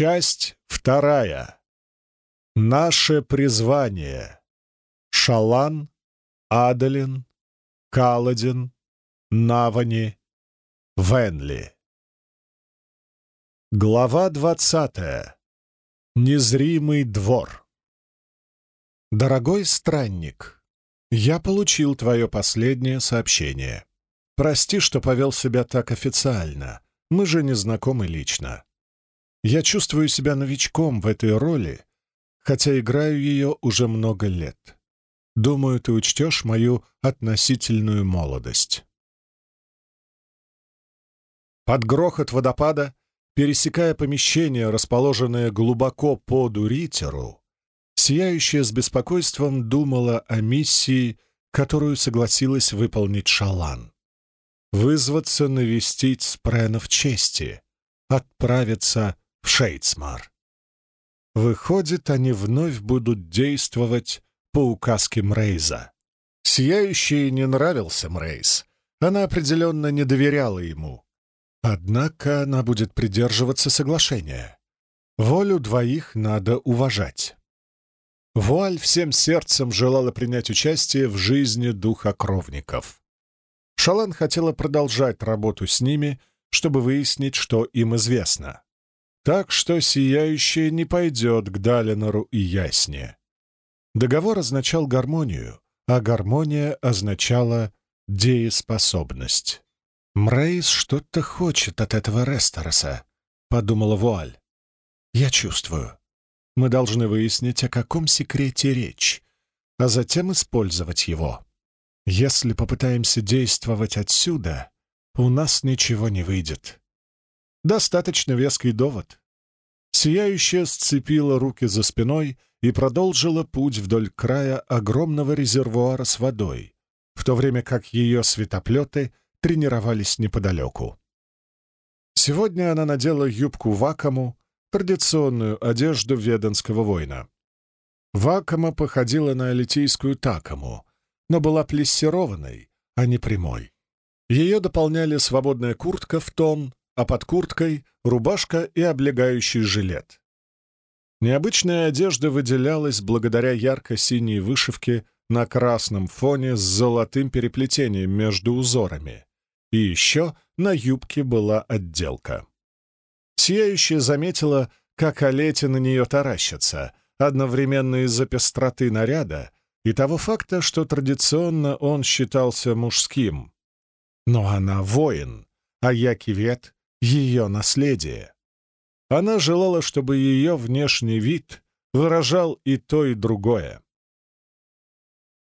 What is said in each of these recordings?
Часть вторая. Наше призвание. Шалан, Адалин, Каладин, Навани, Венли. Глава двадцатая. Незримый двор. Дорогой странник, я получил твое последнее сообщение. Прости, что повел себя так официально. Мы же не знакомы лично. Я чувствую себя новичком в этой роли, хотя играю ее уже много лет. Думаю, ты учтешь мою относительную молодость. Под грохот водопада, пересекая помещение, расположенное глубоко под Уритеру, сияющая с беспокойством думала о миссии, которую согласилась выполнить Шалан. Вызваться навестить спренов чести, отправиться в Шейцмар. Выходит, они вновь будут действовать по указке Мрейза. Сияющей не нравился Мрейз. Она определенно не доверяла ему. Однако она будет придерживаться соглашения. Волю двоих надо уважать. Вуаль всем сердцем желала принять участие в жизни духа кровников. Шалан хотела продолжать работу с ними, чтобы выяснить, что им известно. Так что Сияющая не пойдет к Далинору и Ясне. Договор означал гармонию, а гармония означала дееспособность. «Мрейс что-то хочет от этого Рестораса», — подумала Вуаль. «Я чувствую. Мы должны выяснить, о каком секрете речь, а затем использовать его. Если попытаемся действовать отсюда, у нас ничего не выйдет. Достаточно веский довод. Сияющая сцепила руки за спиной и продолжила путь вдоль края огромного резервуара с водой, в то время как ее светоплеты тренировались неподалеку. Сегодня она надела юбку вакаму, традиционную одежду веданского воина. Вакама походила на литийскую такому, но была плессированной, а не прямой. Ее дополняли свободная куртка в тон, а под курткой — рубашка и облегающий жилет. Необычная одежда выделялась благодаря ярко-синей вышивке на красном фоне с золотым переплетением между узорами. И еще на юбке была отделка. Сияющая заметила, как Олети на нее таращится, одновременно из-за пестроты наряда и того факта, что традиционно он считался мужским. Но она воин, а я кивет — ее наследие. Она желала, чтобы ее внешний вид выражал и то, и другое.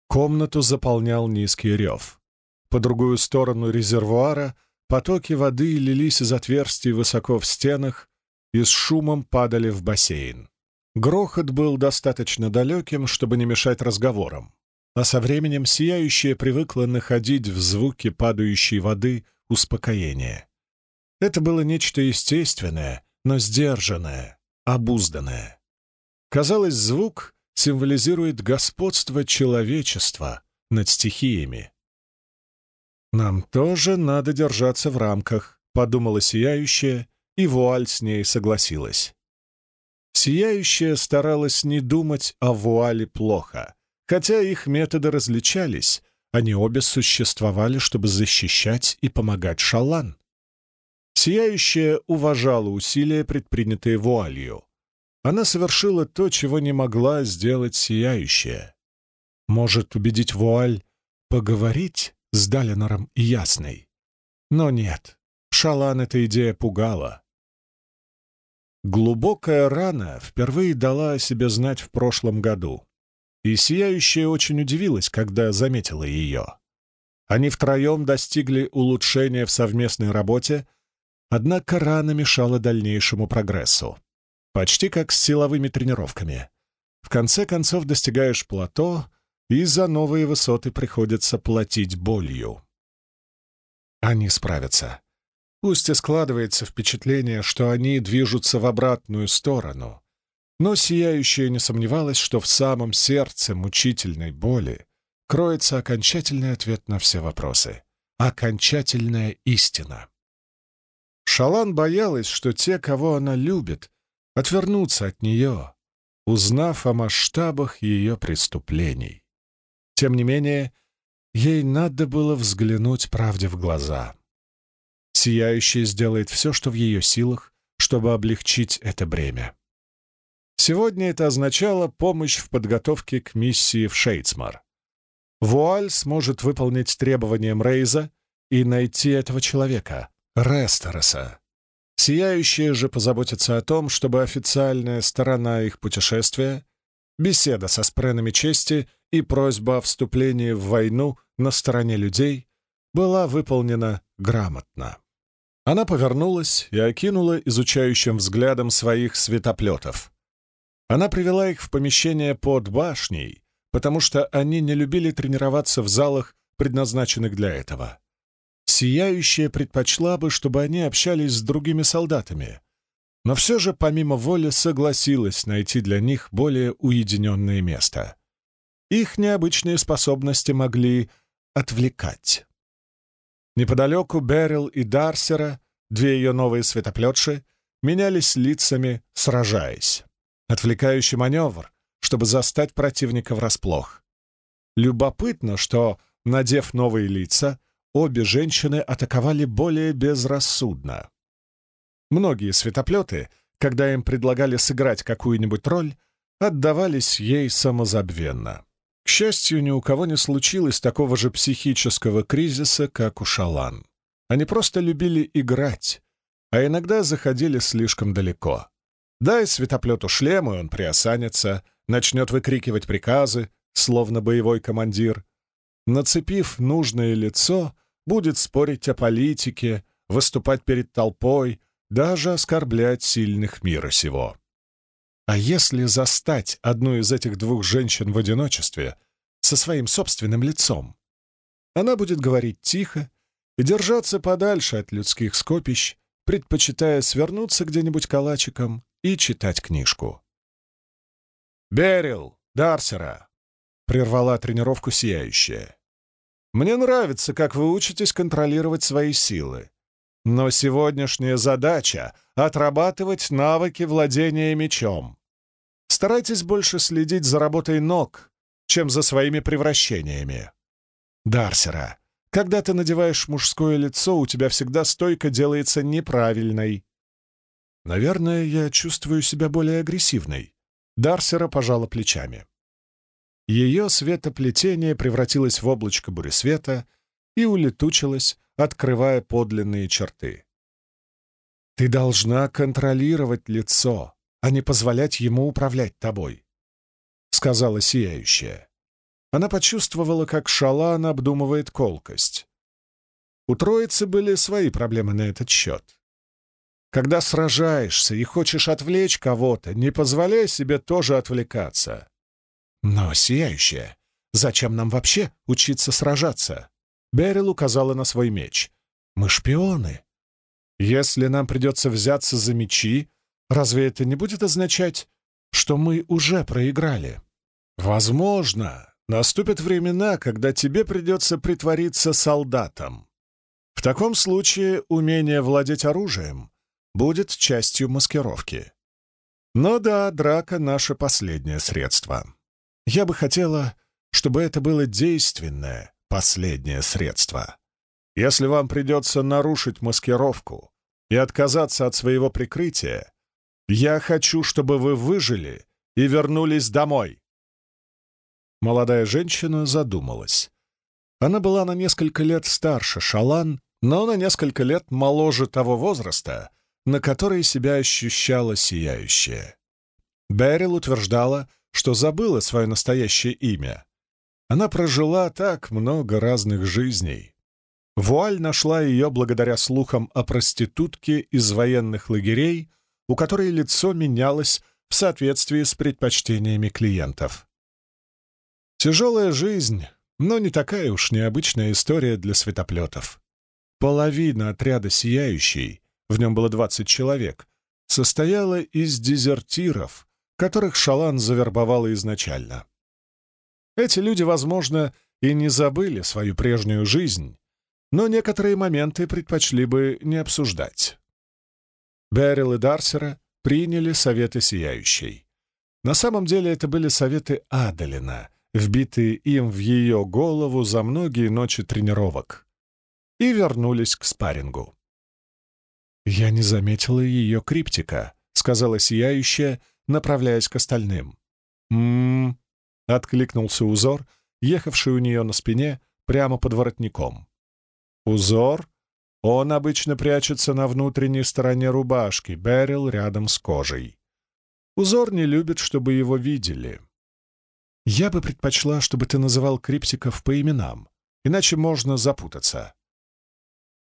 Комнату заполнял низкий рев. По другую сторону резервуара потоки воды лились из отверстий высоко в стенах и с шумом падали в бассейн. Грохот был достаточно далеким, чтобы не мешать разговорам, а со временем сияющая привыкла находить в звуке падающей воды успокоение. Это было нечто естественное, но сдержанное, обузданное. Казалось, звук символизирует господство человечества над стихиями. «Нам тоже надо держаться в рамках», — подумала сияющая, и вуаль с ней согласилась. Сияющая старалась не думать о вуале плохо. Хотя их методы различались, они обе существовали, чтобы защищать и помогать Шалан. Сияющая уважала усилия, предпринятые вуалью. Она совершила то, чего не могла сделать Сияющая. Может убедить вуаль поговорить с Далинором и Ясной? Но нет, Шалан эта идея пугала. Глубокая рана впервые дала о себе знать в прошлом году, и Сияющая очень удивилась, когда заметила ее. Они втроем достигли улучшения в совместной работе, однако рана мешала дальнейшему прогрессу. Почти как с силовыми тренировками. В конце концов достигаешь плато, и за новые высоты приходится платить болью. Они справятся. Пусть и складывается впечатление, что они движутся в обратную сторону, но Сияющая не сомневалась, что в самом сердце мучительной боли кроется окончательный ответ на все вопросы, окончательная истина. Шалан боялась, что те, кого она любит, отвернуться от нее, узнав о масштабах ее преступлений. Тем не менее, ей надо было взглянуть правде в глаза. Сияющая сделает все, что в ее силах, чтобы облегчить это бремя. Сегодня это означало помощь в подготовке к миссии в Шейцмар. Вуаль сможет выполнить требования Рейза и найти этого человека, Рестероса. Сияющая же позаботится о том, чтобы официальная сторона их путешествия, беседа со спренами чести и просьба о вступлении в войну на стороне людей была выполнена грамотно. Она повернулась и окинула изучающим взглядом своих светоплетов. Она привела их в помещение под башней, потому что они не любили тренироваться в залах, предназначенных для этого. Сияющая предпочла бы, чтобы они общались с другими солдатами, но все же помимо воли согласилась найти для них более уединенное место. Их необычные способности могли отвлекать. Неподалеку Берил и Дарсера, две ее новые светоплетши, менялись лицами, сражаясь. Отвлекающий маневр, чтобы застать противника врасплох. Любопытно, что, надев новые лица, обе женщины атаковали более безрассудно. Многие светоплеты, когда им предлагали сыграть какую-нибудь роль, отдавались ей самозабвенно. К счастью, ни у кого не случилось такого же психического кризиса, как у Шалан. Они просто любили играть, а иногда заходили слишком далеко. Дай светоплету шлем, и он приосанится, начнет выкрикивать приказы, словно боевой командир. Нацепив нужное лицо, будет спорить о политике, выступать перед толпой, даже оскорблять сильных мира сего. А если застать одну из этих двух женщин в одиночестве со своим собственным лицом? Она будет говорить тихо и держаться подальше от людских скопищ, предпочитая свернуться где-нибудь калачиком и читать книжку. «Берил, Дарсера!» — прервала тренировку сияющая. «Мне нравится, как вы учитесь контролировать свои силы. Но сегодняшняя задача — отрабатывать навыки владения мечом. Старайтесь больше следить за работой ног, чем за своими превращениями. Дарсера, когда ты надеваешь мужское лицо, у тебя всегда стойка делается неправильной. Наверное, я чувствую себя более агрессивной. Дарсера пожала плечами. Ее светоплетение превратилось в облачко буресвета и улетучилось, открывая подлинные черты. Ты должна контролировать лицо, а не позволять ему управлять тобой, — сказала сияющая. Она почувствовала, как Шалан обдумывает колкость. У троицы были свои проблемы на этот счет. Когда сражаешься и хочешь отвлечь кого-то, не позволяй себе тоже отвлекаться. Но, сияющая, зачем нам вообще учиться сражаться? Берил указала на свой меч. Мы шпионы. Если нам придется взяться за мечи, разве это не будет означать, что мы уже проиграли? Возможно, наступят времена, когда тебе придется притвориться солдатом. В таком случае умение владеть оружием будет частью маскировки. Но да, драка — наше последнее средство. Я бы хотела, чтобы это было действенное последнее средство. Если вам придется нарушить маскировку и отказаться от своего прикрытия, я хочу, чтобы вы выжили и вернулись домой. Молодая женщина задумалась. Она была на несколько лет старше Шалан, но на несколько лет моложе того возраста, на которой себя ощущала сияющая. Берил утверждала, что забыла свое настоящее имя. Она прожила так много разных жизней. Вуаль нашла ее благодаря слухам о проститутке из военных лагерей, у которой лицо менялось в соответствии с предпочтениями клиентов. Тяжелая жизнь, но не такая уж необычная история для светоплетов. Половина отряда «Сияющий» в нем было 20 человек, состояла из дезертиров, которых Шалан завербовала изначально. Эти люди, возможно, и не забыли свою прежнюю жизнь, но некоторые моменты предпочли бы не обсуждать. Берил и Дарсера приняли советы Сияющей. На самом деле это были советы Адалина, вбитые им в ее голову за многие ночи тренировок, и вернулись к спаррингу. «Я не заметила ее криптика», — сказала Сияющая, направляясь к остальным. «М-м-м», откликнулся узор, ехавший у нее на спине прямо под воротником. «Узор?» Он обычно прячется на внутренней стороне рубашки, Берил рядом с кожей. Узор не любит, чтобы его видели. Я бы предпочла, чтобы ты называл криптиков по именам, иначе можно запутаться.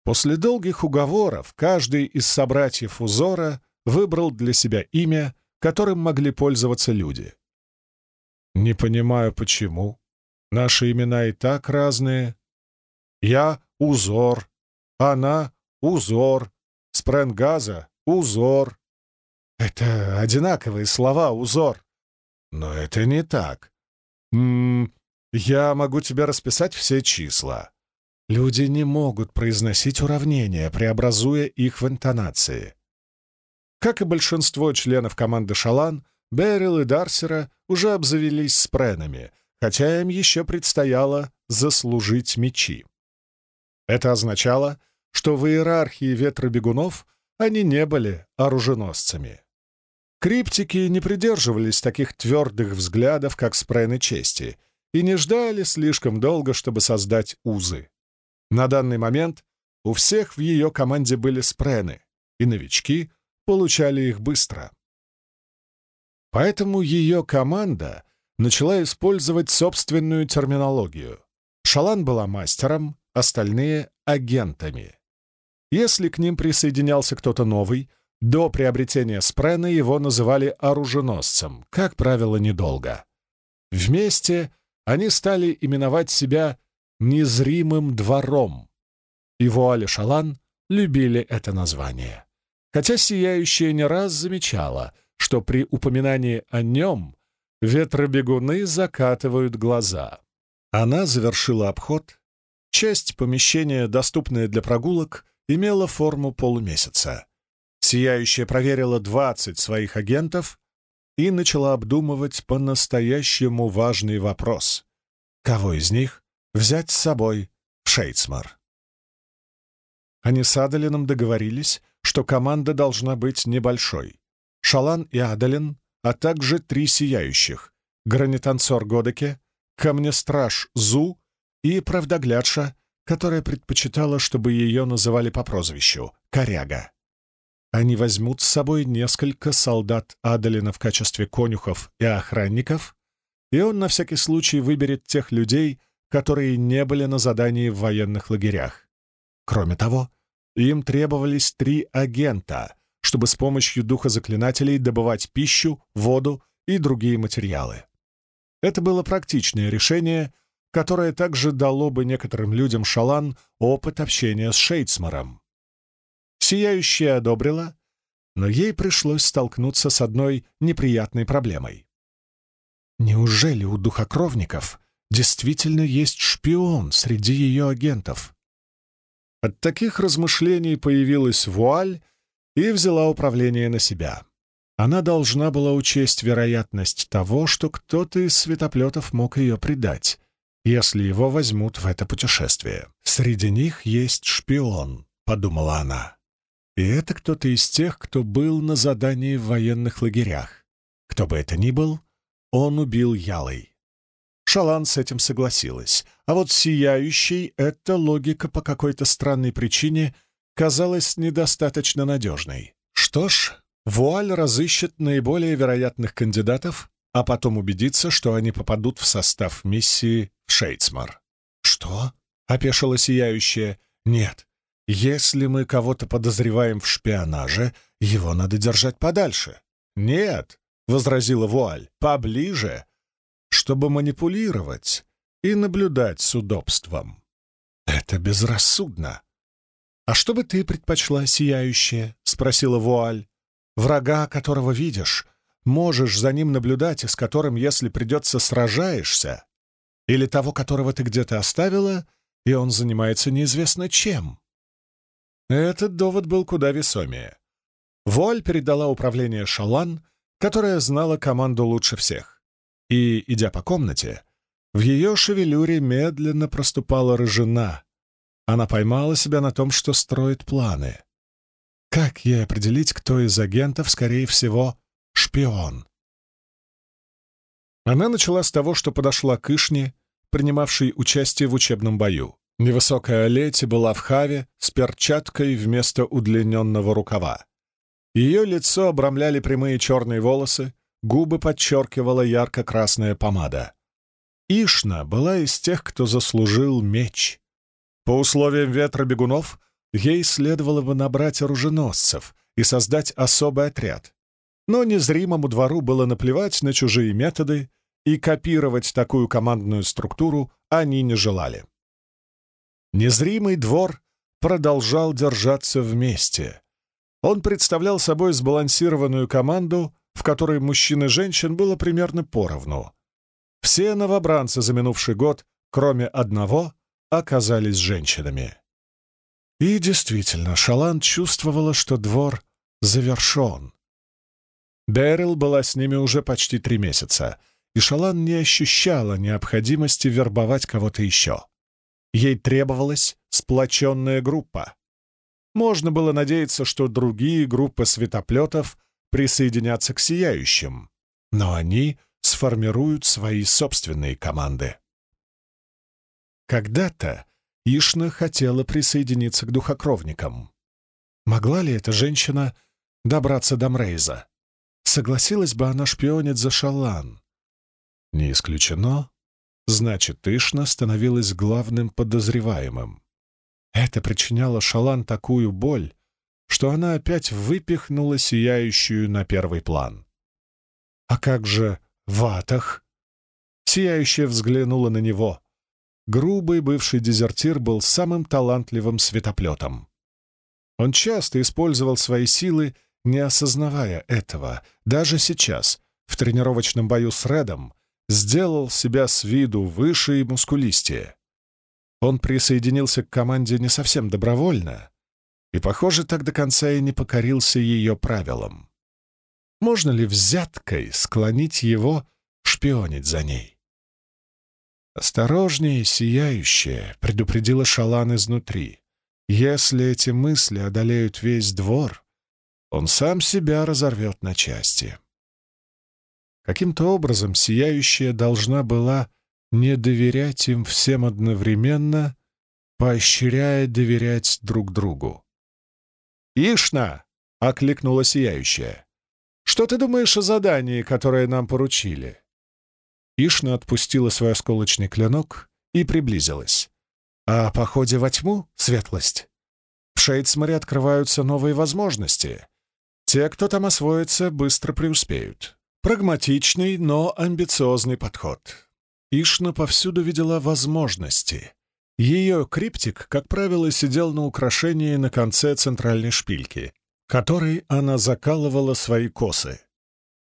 После долгих уговоров каждый из собратьев узора выбрал для себя имя, которым могли пользоваться люди. Не понимаю, почему. Наши имена и так разные. Я — узор, она — узор. Спренгаза — узор. Это одинаковые слова, узор. Но это не так. М -м, я могу тебе расписать все числа. Люди не могут произносить уравнения, преобразуя их в интонации. Как и большинство членов команды «Шалан», Берил и Дарсера уже обзавелись спренами, хотя им еще предстояло заслужить мечи. Это означало, что в иерархии ветробегунов они не были оруженосцами. Криптики не придерживались таких твердых взглядов, как спрены чести, и не ждали слишком долго, чтобы создать узы. На данный момент у всех в ее команде были спрены, и новички получали их быстро. Поэтому ее команда начала использовать собственную терминологию. Шалан была мастером, остальные — агентами. Если к ним присоединялся кто-то новый, до приобретения спрена его называли оруженосцем, как правило, недолго. Вместе они стали именовать себя «незримым двором». И Вуаль и Шалан любили это название. Хотя Сияющая не раз замечала, что при упоминании о нем ветробегуны закатывают глаза. Она завершила обход. Часть помещения, доступная для прогулок, имела форму полумесяца. Сияющая проверила 20 своих агентов и начала обдумывать по-настоящему важный вопрос. Кого из них взять с собой в Шейцмар? Они с Адалином договорились, что команда должна быть небольшой. Шалан и Адалин, а также три сияющих — гранитанцор Годеке, камнестраж Зу и правдоглядша которая предпочитала, чтобы ее называли по прозвищу — Коряга. Они возьмут с собой несколько солдат Адалина в качестве конюхов и охранников, и он на всякий случай выберет тех людей, которые не были на задании в военных лагерях. Кроме того, им требовались три агента, чтобы с помощью духа заклинателей добывать пищу, воду и другие материалы. Это было практичное решение, которое также дало бы некоторым людям шалан опыт общения с Шейцмаром. Сияющая одобрила, но ей пришлось столкнуться с одной неприятной проблемой. Неужели у духокровников действительно есть шпион среди ее агентов? От таких размышлений появилась вуаль и взяла управление на себя. Она должна была учесть вероятность того, что кто-то из светоплетов мог ее предать, если его возьмут в это путешествие. Среди них есть шпион, подумала она. И это кто-то из тех, кто был на задании в военных лагерях. Кто бы это ни был, он убил Ялой. Шалан с этим согласилась, а вот сияющей эта логика по какой-то странной причине казалась недостаточно надежной. Что ж, Вуаль разыщет наиболее вероятных кандидатов, а потом убедится, что они попадут в состав миссии Шейцмар. «Что?» — опешила сияющая. «Нет. Если мы кого-то подозреваем в шпионаже, его надо держать подальше». «Нет», — возразила Вуаль, — «поближе, чтобы манипулировать и наблюдать с удобством». «Это безрассудно». «А что бы ты предпочла, сияющая?» — спросила Вуаль. «Врага, которого видишь, можешь за ним наблюдать и с которым, если придется, сражаешься, или того, которого ты где-то оставила, и он занимается неизвестно чем. Этот довод был куда весомее. Вуаль передала управление Шалан, которая знала команду лучше всех. И, идя по комнате, в ее шевелюре медленно проступала рыжина. Она поймала себя на том, что строит планы. Как ей определить, кто из агентов, скорее всего, шпион? Она начала с того, что подошла к Ишне, принимавшей участие в учебном бою. Невысокая Олети была в хаве с перчаткой вместо удлиненного рукава. Ее лицо обрамляли прямые черные волосы, губы подчеркивала ярко-красная помада. Ишна была из тех, кто заслужил меч. По условиям ветра бегунов ей следовало бы набрать оруженосцев и создать особый отряд. Но незримому двору было наплевать на чужие методы, и копировать такую командную структуру они не желали. Незримый двор продолжал держаться вместе, он представлял собой сбалансированную команду, в которой мужчин и женщин было примерно поровну. Все новобранцы за минувший год, кроме одного, оказались женщинами. И действительно, Шалан чувствовала, что двор завершен. Берил была с ними уже почти три месяца, и Шалан не ощущала необходимости вербовать кого-то еще. Ей требовалась сплоченная группа. Можно было надеяться, что другие группы светоплетов присоединятся к сияющим, но они сформируют свои собственные команды. Когда-то Ишна хотела присоединиться к духокровникам. Могла ли эта женщина добраться до Мрейза? Согласилась бы она шпионить за Шалан? Не исключено. Значит, Ишна становилась главным подозреваемым. Это причиняло Шалан такую боль, что она опять выпихнула сияющую на первый план. «А как же Ватах?» Сияющая взглянула на него. Грубый бывший дезертир был самым талантливым светоплетом. Он часто использовал свои силы, не осознавая этого. Даже сейчас, в тренировочном бою с Редом, сделал себя с виду выше и мускулистее. Он присоединился к команде не совсем добровольно и, похоже, так до конца и не покорился ее правилам. Можно ли взяткой склонить его шпионить за ней? «Осторожнее, сияющее», — предупредила Шалан изнутри. «Если эти мысли одолеют весь двор, он сам себя разорвет на части». Каким-то образом сияющая должна была не доверять им всем одновременно, поощряя доверять друг другу. «Ишна!» — окликнула сияющая. «Что ты думаешь о задании, которое нам поручили?» Ишна отпустила свой осколочный клинок и приблизилась. «О походе во тьму, светлость? В Шейдсморе открываются новые возможности. Те, кто там освоится, быстро преуспеют. Прагматичный, но амбициозный подход. Ишна повсюду видела возможности. Ее криптик, как правило, сидел на украшении на конце центральной шпильки, которой она закалывала свои косы.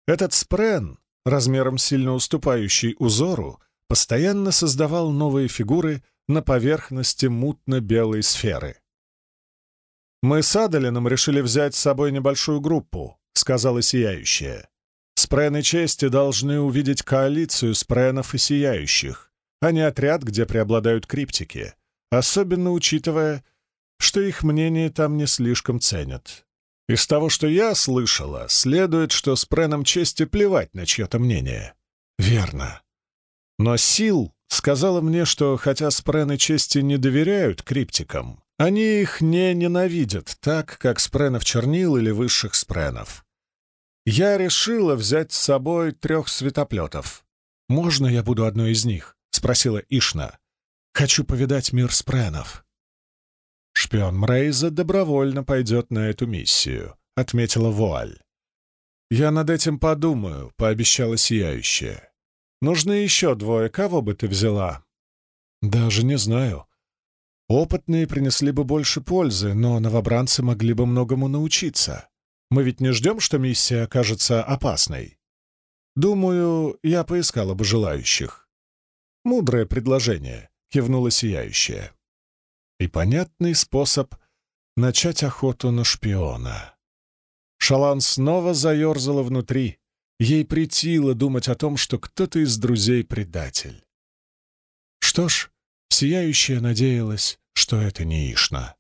Этот спрен, размером сильно уступающий узору, постоянно создавал новые фигуры на поверхности мутно-белой сферы. «Мы с Адалином решили взять с собой небольшую группу», — сказала Сияющая. Спрены чести должны увидеть коалицию спренов и сияющих, а не отряд, где преобладают криптики, особенно учитывая, что их мнение там не слишком ценят. Из того, что я слышала, следует, что спренам чести плевать на чье-то мнение. Верно. Но Сил сказала мне, что хотя спрены чести не доверяют криптикам, они их не ненавидят так, как спренов чернил или высших спренов. Я решила взять с собой трех светоплетов. «Можно я буду одной из них?» — спросила Ишна. «Хочу повидать мир спренов». «Шпион Мрейза добровольно пойдет на эту миссию», — отметила Вуаль. «Я над этим подумаю», — пообещала Сияющая. «Нужны еще двое. Кого бы ты взяла?» «Даже не знаю. Опытные принесли бы больше пользы, но новобранцы могли бы многому научиться. Мы ведь не ждем, что миссия окажется опасной. Думаю, я поискала бы желающих. Мудрое предложение, кивнула сияющая. И понятный способ начать охоту на шпиона. Шалан снова заерзала внутри. Ей притило думать о том, что кто-то из друзей предатель. Что ж, сияющая надеялась, что это не Ишна.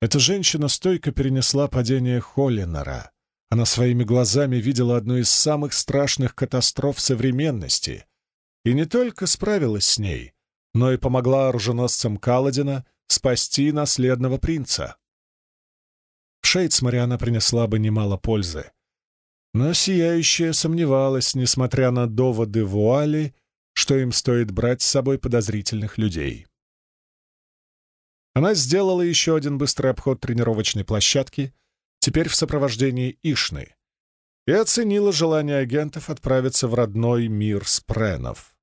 Эта женщина стойко перенесла падение Холлинора. Она своими глазами видела одну из самых страшных катастроф современности и не только справилась с ней, но и помогла оруженосцам Каладина спасти наследного принца. В Шейдсморе она принесла бы немало пользы. Но Сияющая сомневалась, несмотря на доводы вуали, что им стоит брать с собой подозрительных людей. Она сделала еще один быстрый обход тренировочной площадки, теперь в сопровождении Ишны, и оценила желание агентов отправиться в родной мир спренов.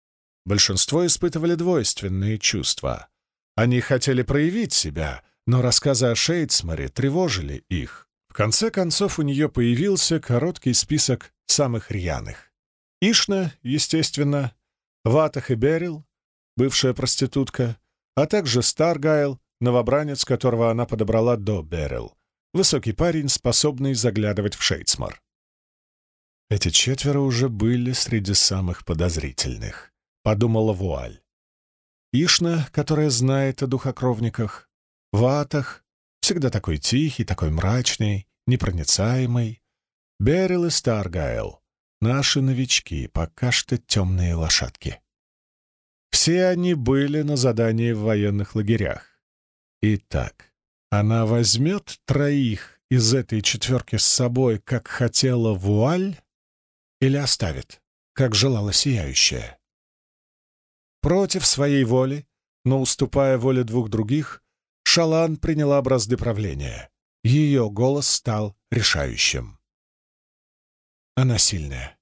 Большинство испытывали двойственные чувства. Они хотели проявить себя, но рассказы о Шейдсморе тревожили их. В конце концов, у нее появился короткий список самых рьяных. Ишна, естественно, Ватах и Берил, бывшая проститутка, а также Старгайл, новобранец, которого она подобрала до Беррил. Высокий парень, способный заглядывать в Шейдсмор. Эти четверо уже были среди самых подозрительных, подумала Вуаль. Ишна, которая знает о духокровниках, Ватах, всегда такой тихий, такой мрачный, непроницаемый, Берил и Старгайл, наши новички, пока что темные лошадки. Все они были на задании в военных лагерях. Итак, она возьмет троих из этой четверки с собой, как хотела вуаль, или оставит, как желала сияющая? Против своей воли, но уступая воле двух других, Шалан приняла бразды правления. Ее голос стал решающим. Она сильная.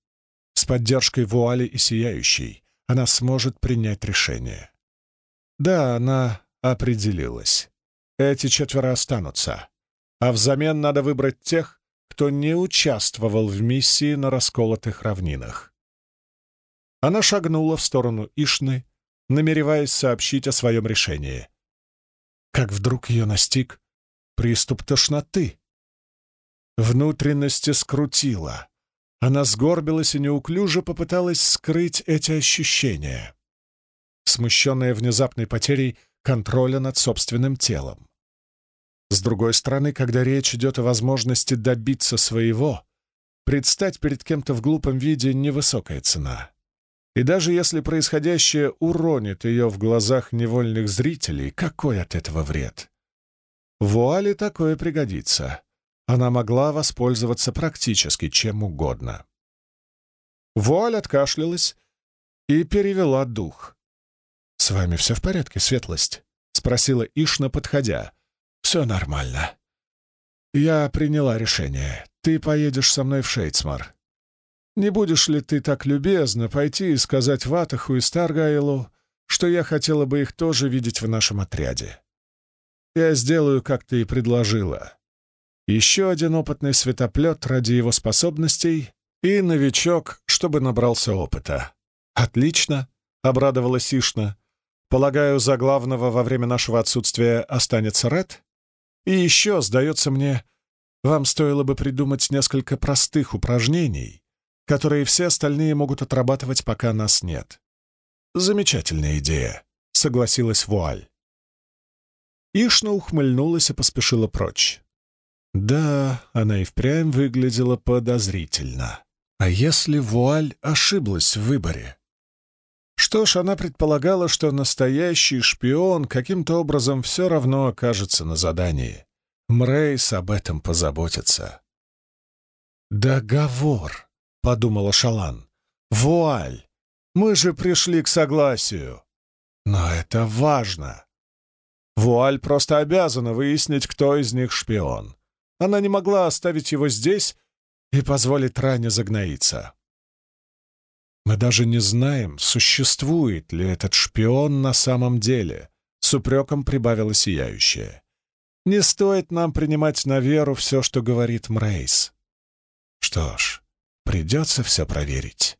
С поддержкой вуали и сияющей она сможет принять решение. Да, она определилась. Эти четверо останутся. А взамен надо выбрать тех, кто не участвовал в миссии на расколотых равнинах. Она шагнула в сторону Ишны, намереваясь сообщить о своем решении. Как вдруг ее настиг приступ тошноты. Внутренности скрутила. Она сгорбилась и неуклюже попыталась скрыть эти ощущения. Смущенная внезапной потерей контроля над собственным телом. С другой стороны, когда речь идет о возможности добиться своего, предстать перед кем-то в глупом виде — невысокая цена. И даже если происходящее уронит ее в глазах невольных зрителей, какой от этого вред? Вуале такое пригодится. Она могла воспользоваться практически чем угодно. Вуаль откашлялась и перевела дух. «С вами все в порядке, светлость?» — спросила Ишна, подходя. «Все нормально. Я приняла решение. Ты поедешь со мной в Шейцмар. Не будешь ли ты так любезно пойти и сказать Ватаху и Старгайлу, что я хотела бы их тоже видеть в нашем отряде? Я сделаю, как ты и предложила. Еще один опытный светоплет ради его способностей и новичок, чтобы набрался опыта. Отлично, — обрадовалась Ишна. Полагаю, за главного во время нашего отсутствия останется Ред? И еще, сдается мне, вам стоило бы придумать несколько простых упражнений, которые все остальные могут отрабатывать, пока нас нет. Замечательная идея, согласилась Вуаль. Ишна ухмыльнулась и поспешила прочь. Да, она и впрямь выглядела подозрительно. А если Вуаль ошиблась в выборе? Что ж, она предполагала, что настоящий шпион каким-то образом все равно окажется на задании. Мрейс об этом позаботится. «Договор», — подумала Шалан. «Вуаль! Мы же пришли к согласию!» «Но это важно!» Вуаль просто обязана выяснить, кто из них шпион. Она не могла оставить его здесь и позволить Ране загноиться. Мы даже не знаем, существует ли этот шпион на самом деле, с упреком прибавила сияющая. Не стоит нам принимать на веру все, что говорит Мрейс. Что ж, придется все проверить.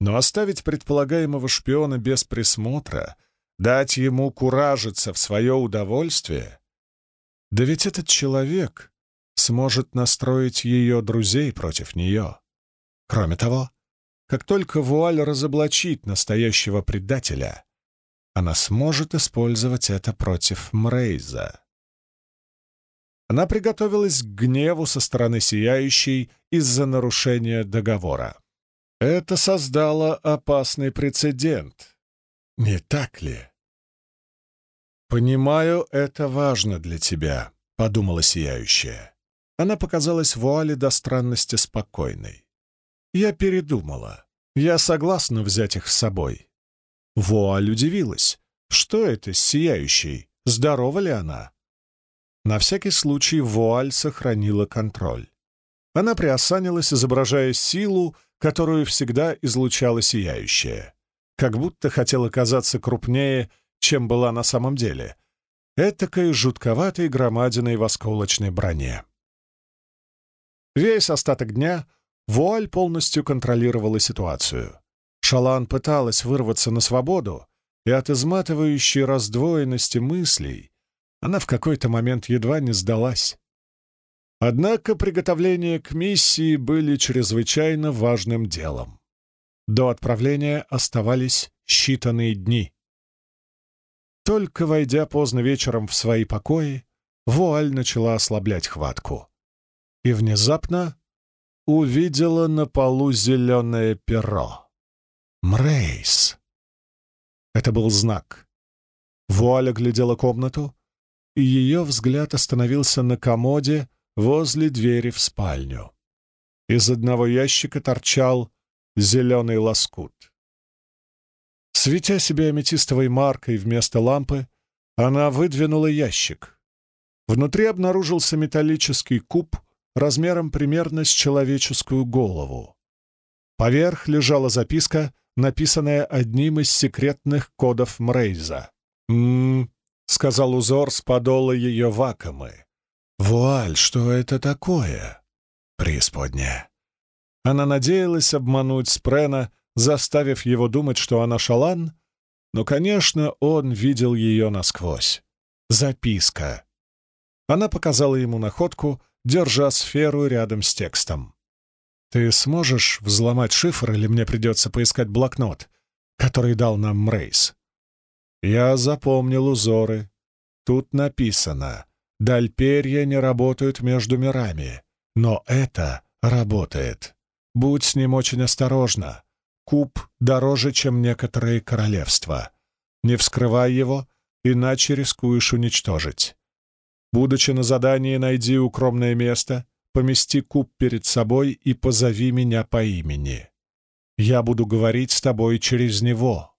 Но оставить предполагаемого шпиона без присмотра, дать ему куражиться в свое удовольствие... Да ведь этот человек сможет настроить ее друзей против нее. Кроме того, как только вуаль разоблачит настоящего предателя, она сможет использовать это против Мрейза. Она приготовилась к гневу со стороны Сияющей из-за нарушения договора. Это создало опасный прецедент. Не так ли? «Понимаю, это важно для тебя», — подумала Сияющая. Она показалась вуале до странности спокойной. «Я передумала. Я согласна взять их с собой». Вуаль удивилась. «Что это с Сияющей? Здорова ли она?» На всякий случай вуаль сохранила контроль. Она приосанилась, изображая силу, которую всегда излучала сияющая, как будто хотела казаться крупнее, чем была на самом деле, этакой жутковатой громадиной в осколочной броне. Весь остаток дня вуаль полностью контролировала ситуацию. Шалан пыталась вырваться на свободу, и от изматывающей раздвоенности мыслей она в какой-то момент едва не сдалась. Однако приготовления к миссии были чрезвычайно важным делом. До отправления оставались считанные дни. Только войдя поздно вечером в свои покои, вуаль начала ослаблять хватку. И внезапно увидела на полу зеленое перо. Мрейс. Это был знак. Вуаль оглядела комнату, и ее взгляд остановился на комоде возле двери в спальню. Из одного ящика торчал зеленый лоскут. Светя себе аметистовой маркой вместо лампы, она выдвинула ящик. Внутри обнаружился металлический куб размером примерно с человеческую голову. Поверх лежала записка, написанная одним из секретных кодов Мрейза. «М-м-м», сказал узор с подола ее вакомы. «Вуаль, что это такое?» «Преисподняя». Она надеялась обмануть Спрена, заставив его думать, что она шалан, но, конечно, он видел ее насквозь. Записка. Она показала ему находку, держа сферу рядом с текстом. «Ты сможешь взломать шифр, или мне придется поискать блокнот, который дал нам Мрейс?» Я запомнил узоры. Тут написано Дальперья не работают между мирами, но это работает. Будь с ним очень осторожна. Куб дороже, чем некоторые королевства. Не вскрывай его, иначе рискуешь уничтожить. Будучи на задании, найди укромное место, помести куб перед собой и позови меня по имени. Я буду говорить с тобой через него.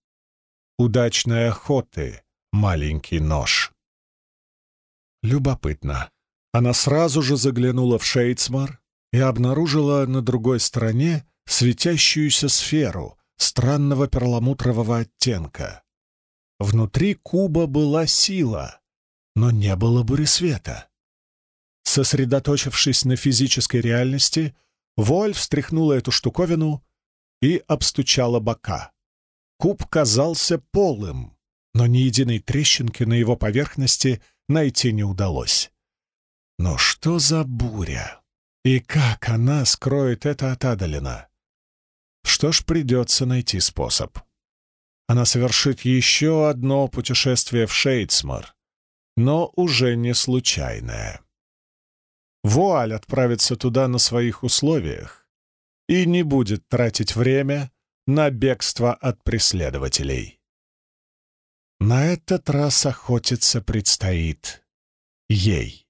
Удачной охоты, маленький нож. Любопытно. Она сразу же заглянула в Шейцмар и обнаружила на другой стороне светящуюся сферу странного перламутрового оттенка. Внутри куба была сила, но не было бури света. Сосредоточившись на физической реальности, Воль встряхнула эту штуковину и обстучала бока. Куб казался полым, но ни единой трещинки на его поверхности найти не удалось. Но что за буря? И как она скроет это от Адалина? Что ж, придется найти способ. Она совершит еще одно путешествие в Шейдсмар, но уже не случайное. Вуаль отправится туда на своих условиях и не будет тратить время на бегство от преследователей. На этот раз охотиться предстоит ей.